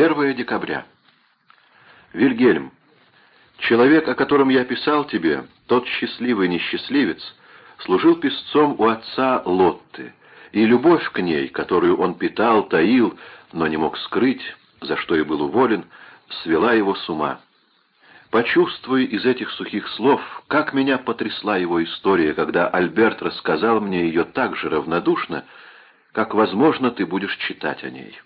1 декабря. Вильгельм, человек, о котором я писал тебе, тот счастливый несчастливец, служил песцом у отца Лотты, и любовь к ней, которую он питал, таил, но не мог скрыть, за что и был уволен, свела его с ума. Почувствуй из этих сухих слов, как меня потрясла его история, когда Альберт рассказал мне ее так же равнодушно, как, возможно, ты будешь читать о ней.